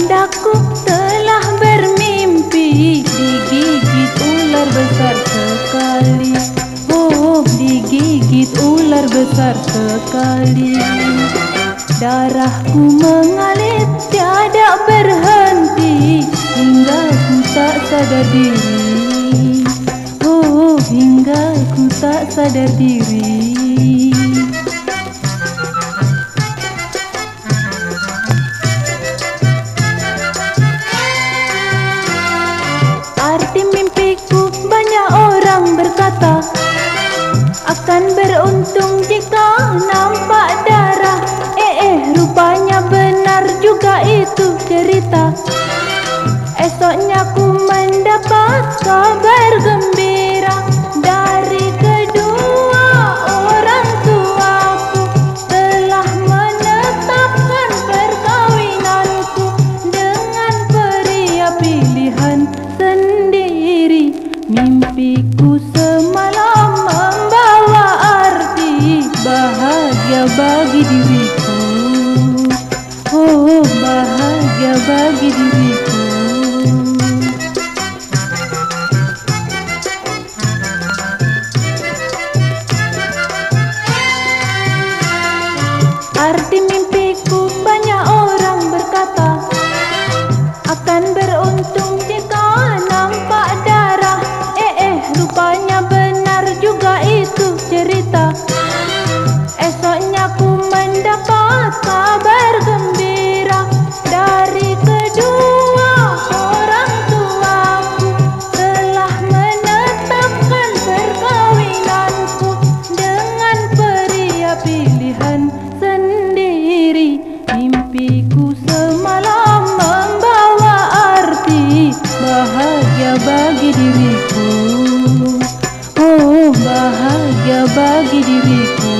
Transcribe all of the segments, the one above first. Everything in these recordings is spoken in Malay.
Bundaku telah bermimpi digigit ular besar sekali. Oh, digigit ular besar sekali. Darahku mengalir tiada berhenti hingga ku tak sadar diri. Oh, hingga ku tak sadar diri. Beruntung jika nampak darah. Eh eh rupanya benar juga itu cerita. Esoknya ku mendapat kabar gembira Dari kedua orang tuaku. Telah menetapkan perkahwinanku Dengan pria pilihan diriku. Oh bahagia bagi diriku. Arti pilihan sendiri. Mimpiku semalam membawa arti Bahagia bagi diriku. Oh bahagia bagi diriku.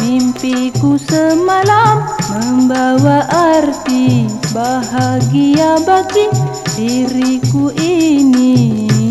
Mimpiku semalam membawa arti Bahagia bagi diriku ini